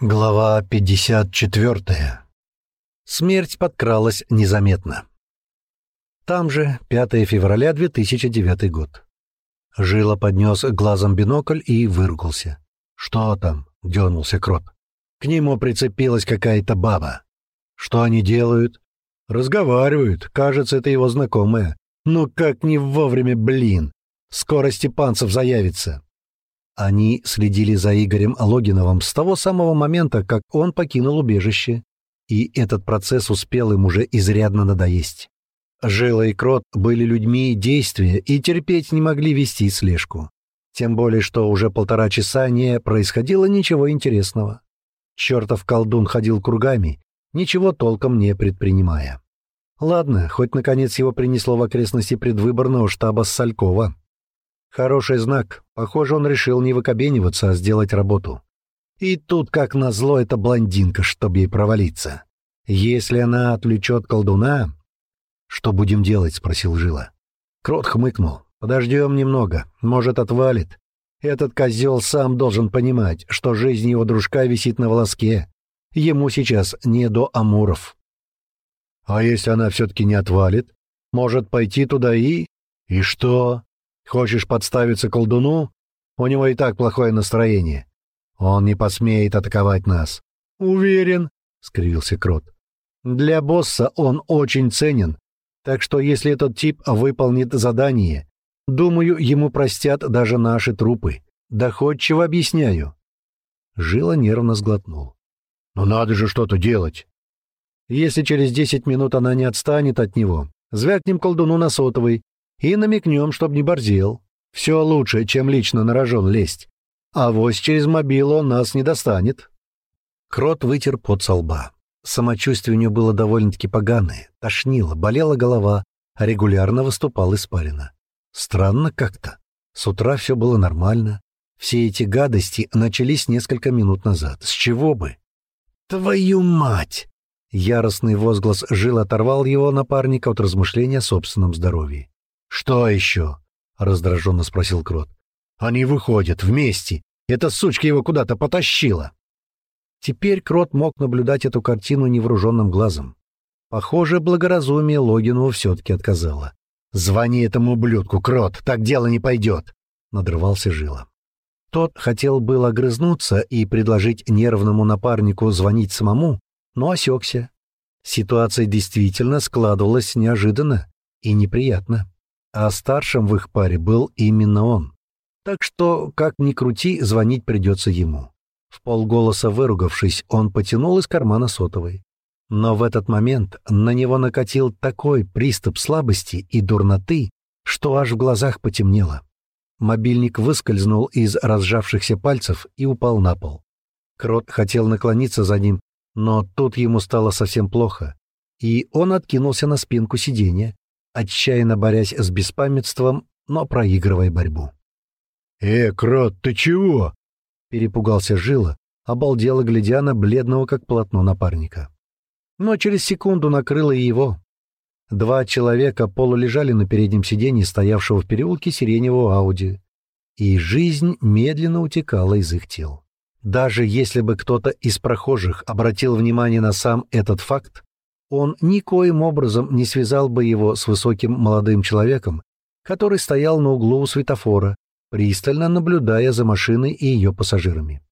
Глава 54. Смерть подкралась незаметно. Там же 5 февраля 2009 год. Жила поднес глазом бинокль и выругался. «Что там?» — дернулся Крот. К нему прицепилась какая-то баба. «Что они делают?» «Разговаривают. Кажется, это его знакомая. Ну как не вовремя, блин! Скоро Степанцев заявится!» Они следили за Игорем Логиновым с того самого момента, как он покинул убежище, и этот процесс успел им уже изрядно надоесть. Жила и Крот были людьми действия и терпеть не могли вести слежку. Тем более, что уже полтора часа не происходило ничего интересного. Чертов колдун ходил кругами, ничего толком не предпринимая. Ладно, хоть наконец его принесло в окрестности предвыборного штаба Салькова. Хороший знак. Похоже, он решил не выкобениваться, а сделать работу. И тут, как назло, эта блондинка, чтобы ей провалиться. Если она отвлечет колдуна... «Что будем делать?» — спросил Жила. Крот хмыкнул. «Подождем немного. Может, отвалит. Этот козел сам должен понимать, что жизнь его дружка висит на волоске. Ему сейчас не до амуров». «А если она все-таки не отвалит? Может, пойти туда и...» «И что?» Хочешь подставиться колдуну? У него и так плохое настроение. Он не посмеет атаковать нас. Уверен, — скривился Крот. Для босса он очень ценен, так что если этот тип выполнит задание, думаю, ему простят даже наши трупы. Доходчиво объясняю. Жила нервно сглотнул. «Но надо же что-то делать!» «Если через десять минут она не отстанет от него, звякнем колдуну на сотовый и намекнем, чтоб не борзел. Все лучше, чем лично на рожон лезть. А вось через мобилу он нас не достанет». Крот вытер пот со лба. Самочувствие у него было довольно-таки поганое, тошнило, болела голова, а регулярно выступал испарина. Странно как-то. С утра все было нормально. Все эти гадости начались несколько минут назад. С чего бы? «Твою мать!» Яростный возглас жил оторвал его напарника от размышления о собственном здоровье. «Что еще?» — раздраженно спросил Крот. «Они выходят вместе. Эта сучка его куда-то потащила». Теперь Крот мог наблюдать эту картину невооруженным глазом. Похоже, благоразумие Логинову все-таки отказало. «Звони этому ублюдку, Крот, так дело не пойдет!» — надрывался Жила. Тот хотел было огрызнуться и предложить нервному напарнику звонить самому, но осекся. Ситуация действительно складывалась неожиданно и неприятно а старшим в их паре был именно он. Так что, как ни крути, звонить придется ему. В полголоса выругавшись, он потянул из кармана сотовой. Но в этот момент на него накатил такой приступ слабости и дурноты, что аж в глазах потемнело. Мобильник выскользнул из разжавшихся пальцев и упал на пол. Крот хотел наклониться за ним, но тут ему стало совсем плохо, и он откинулся на спинку сиденья, отчаянно борясь с беспамятством, но проигрывая борьбу. «Э, крот, ты чего?» — перепугался Жила, обалдело глядя на бледного как полотно напарника. Но через секунду накрыло и его. Два человека полулежали на переднем сиденье стоявшего в переулке сиреневого Ауди, и жизнь медленно утекала из их тел. Даже если бы кто-то из прохожих обратил внимание на сам этот факт, он никоим образом не связал бы его с высоким молодым человеком, который стоял на углу у светофора, пристально наблюдая за машиной и ее пассажирами.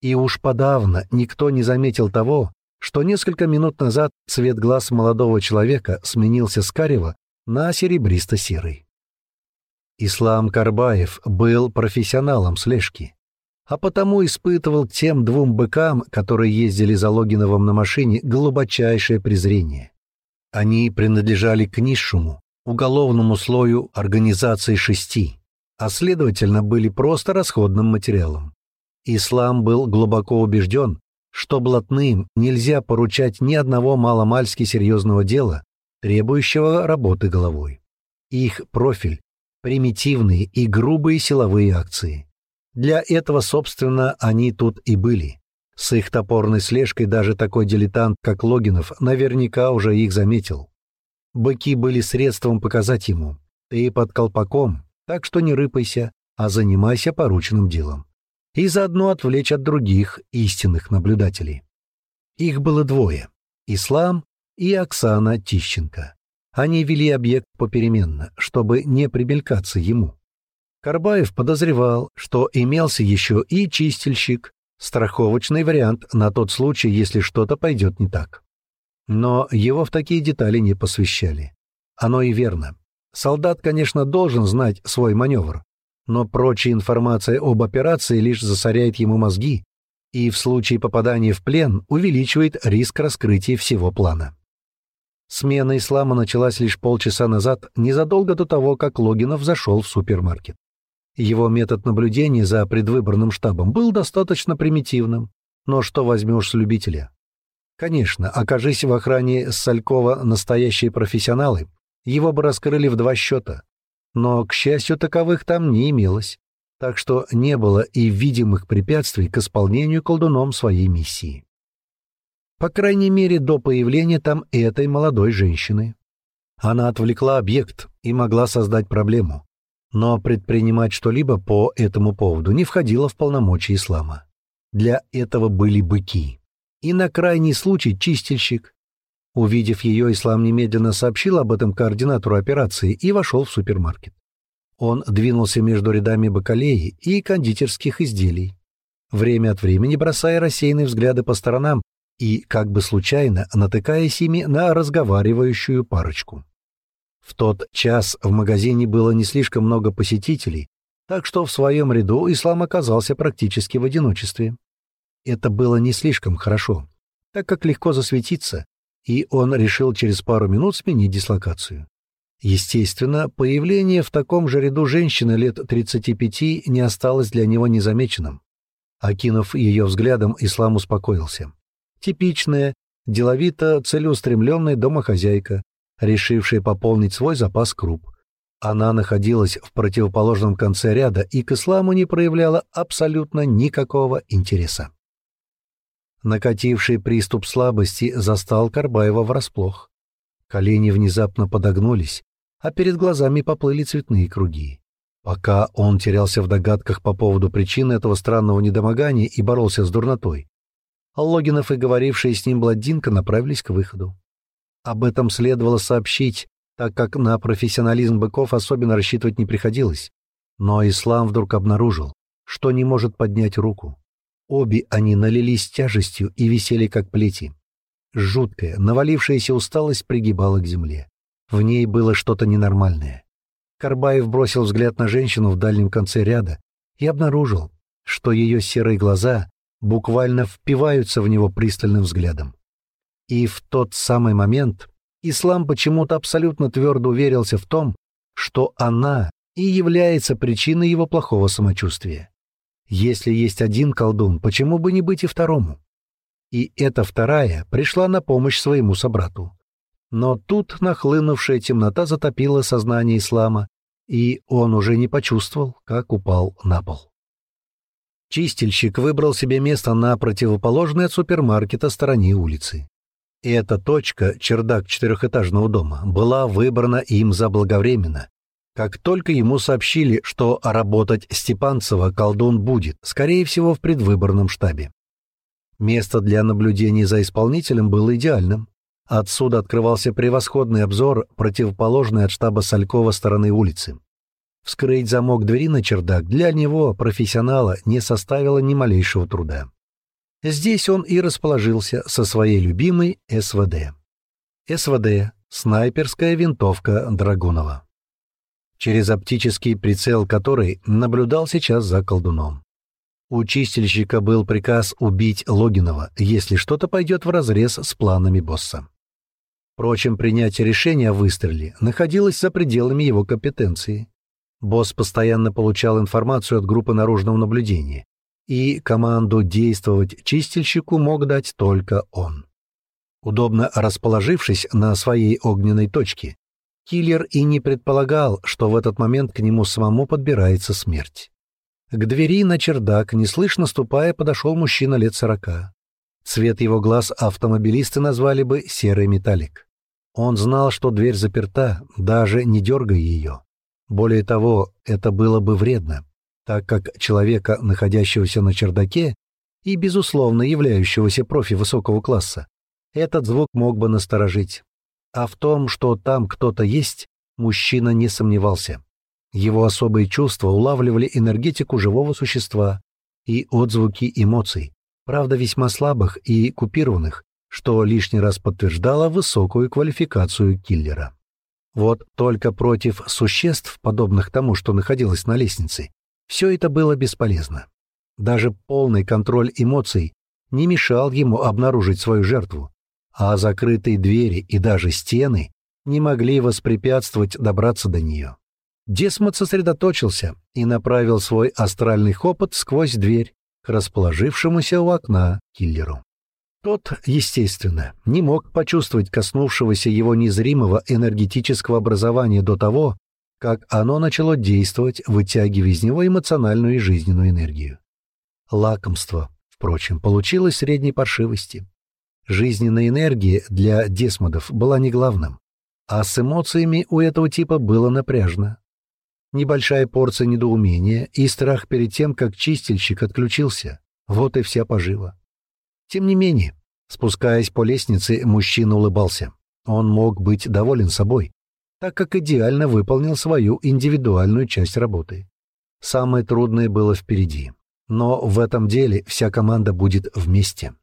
И уж подавно никто не заметил того, что несколько минут назад цвет глаз молодого человека сменился с карего на серебристо-серый. Ислам Карбаев был профессионалом слежки а потому испытывал к тем двум быкам, которые ездили за Логиновым на машине, глубочайшее презрение. Они принадлежали к низшему, уголовному слою организации шести, а следовательно были просто расходным материалом. Ислам был глубоко убежден, что блатным нельзя поручать ни одного маломальски серьезного дела, требующего работы головой. Их профиль — примитивные и грубые силовые акции — для этого, собственно, они тут и были. С их топорной слежкой даже такой дилетант, как Логинов, наверняка уже их заметил. Быки были средством показать ему. Ты под колпаком, так что не рыпайся, а занимайся порученным делом. и заодно отвлечь от других истинных наблюдателей. Их было двое — Ислам и Оксана Тищенко. Они вели объект попеременно, чтобы не примелькаться ему. Карбаев подозревал, что имелся еще и чистильщик, страховочный вариант на тот случай, если что-то пойдет не так. Но его в такие детали не посвящали. Оно и верно. Солдат, конечно, должен знать свой маневр, но прочая информация об операции лишь засоряет ему мозги и в случае попадания в плен увеличивает риск раскрытия всего плана. Смена ислама началась лишь полчаса назад, незадолго до того, как Логинов зашел в супермаркет. Его метод наблюдения за предвыборным штабом был достаточно примитивным, но что возьмешь с любителя? Конечно, окажись в охране Салькова настоящие профессионалы, его бы раскрыли в два счета. Но, к счастью, таковых там не имелось, так что не было и видимых препятствий к исполнению колдуном своей миссии. По крайней мере, до появления там этой молодой женщины. Она отвлекла объект и могла создать проблему. Но предпринимать что-либо по этому поводу не входило в полномочия ислама. Для этого были быки. И на крайний случай чистильщик. Увидев ее, ислам немедленно сообщил об этом координатору операции и вошел в супермаркет. Он двинулся между рядами бакалеи и кондитерских изделий, время от времени бросая рассеянные взгляды по сторонам и, как бы случайно, натыкаясь ими на разговаривающую парочку. В тот час в магазине было не слишком много посетителей, так что в своем ряду Ислам оказался практически в одиночестве. Это было не слишком хорошо, так как легко засветиться, и он решил через пару минут сменить дислокацию. Естественно, появление в таком же ряду женщины лет 35 не осталось для него незамеченным. Окинув ее взглядом, Ислам успокоился. Типичная, деловито целеустремленная домохозяйка, решившая пополнить свой запас круп. Она находилась в противоположном конце ряда и к исламу не проявляла абсолютно никакого интереса. Накативший приступ слабости застал Карбаева врасплох. Колени внезапно подогнулись, а перед глазами поплыли цветные круги. Пока он терялся в догадках по поводу причины этого странного недомогания и боролся с дурнотой, Логинов и говорившая с ним бладинка направились к выходу. Об этом следовало сообщить, так как на профессионализм быков особенно рассчитывать не приходилось. Но Ислам вдруг обнаружил, что не может поднять руку. Обе они налились тяжестью и висели как плети. Жуткая, навалившаяся усталость пригибала к земле. В ней было что-то ненормальное. Карбаев бросил взгляд на женщину в дальнем конце ряда и обнаружил, что ее серые глаза буквально впиваются в него пристальным взглядом. И в тот самый момент ислам почему-то абсолютно твердо уверился в том, что она и является причиной его плохого самочувствия. Если есть один колдун, почему бы не быть и второму? И эта вторая пришла на помощь своему собрату. Но тут нахлынувшая темнота затопила сознание ислама, и он уже не почувствовал, как упал на пол. Чистильщик выбрал себе место на противоположной от супермаркета стороне улицы. И эта точка, чердак четырехэтажного дома, была выбрана им заблаговременно. Как только ему сообщили, что работать Степанцева колдун будет, скорее всего, в предвыборном штабе. Место для наблюдения за исполнителем было идеальным. Отсюда открывался превосходный обзор, противоположный от штаба Салькова стороны улицы. Вскрыть замок двери на чердак для него, профессионала, не составило ни малейшего труда. Здесь он и расположился со своей любимой СВД. СВД — снайперская винтовка Драгунова. Через оптический прицел которой наблюдал сейчас за колдуном. У чистильщика был приказ убить Логинова, если что-то пойдет вразрез с планами босса. Впрочем, принятие решения о выстреле находилось за пределами его компетенции. Босс постоянно получал информацию от группы наружного наблюдения, и команду действовать чистильщику мог дать только он. Удобно расположившись на своей огненной точке, киллер и не предполагал, что в этот момент к нему самому подбирается смерть. К двери на чердак, неслышно ступая, подошел мужчина лет сорока. Цвет его глаз автомобилисты назвали бы серый металлик. Он знал, что дверь заперта, даже не дергая ее. Более того, это было бы вредно. Так как человека, находящегося на чердаке и, безусловно, являющегося профи высокого класса, этот звук мог бы насторожить. А в том, что там кто-то есть, мужчина не сомневался. Его особые чувства улавливали энергетику живого существа и отзвуки эмоций, правда весьма слабых и купированных, что лишний раз подтверждало высокую квалификацию киллера. Вот только против существ, подобных тому, что находилось на лестнице, все это было бесполезно. Даже полный контроль эмоций не мешал ему обнаружить свою жертву, а закрытые двери и даже стены не могли воспрепятствовать добраться до нее. Десмот сосредоточился и направил свой астральный хопот сквозь дверь к расположившемуся у окна киллеру. Тот, естественно, не мог почувствовать коснувшегося его незримого энергетического образования до того, как оно начало действовать, вытягивая из него эмоциональную и жизненную энергию. Лакомство, впрочем, получилось средней паршивости. Жизненная энергия для десмодов была не главным, а с эмоциями у этого типа было напряжно. Небольшая порция недоумения и страх перед тем, как чистильщик отключился. Вот и вся пожива. Тем не менее, спускаясь по лестнице, мужчина улыбался. Он мог быть доволен собой, так как идеально выполнил свою индивидуальную часть работы. Самое трудное было впереди. Но в этом деле вся команда будет вместе.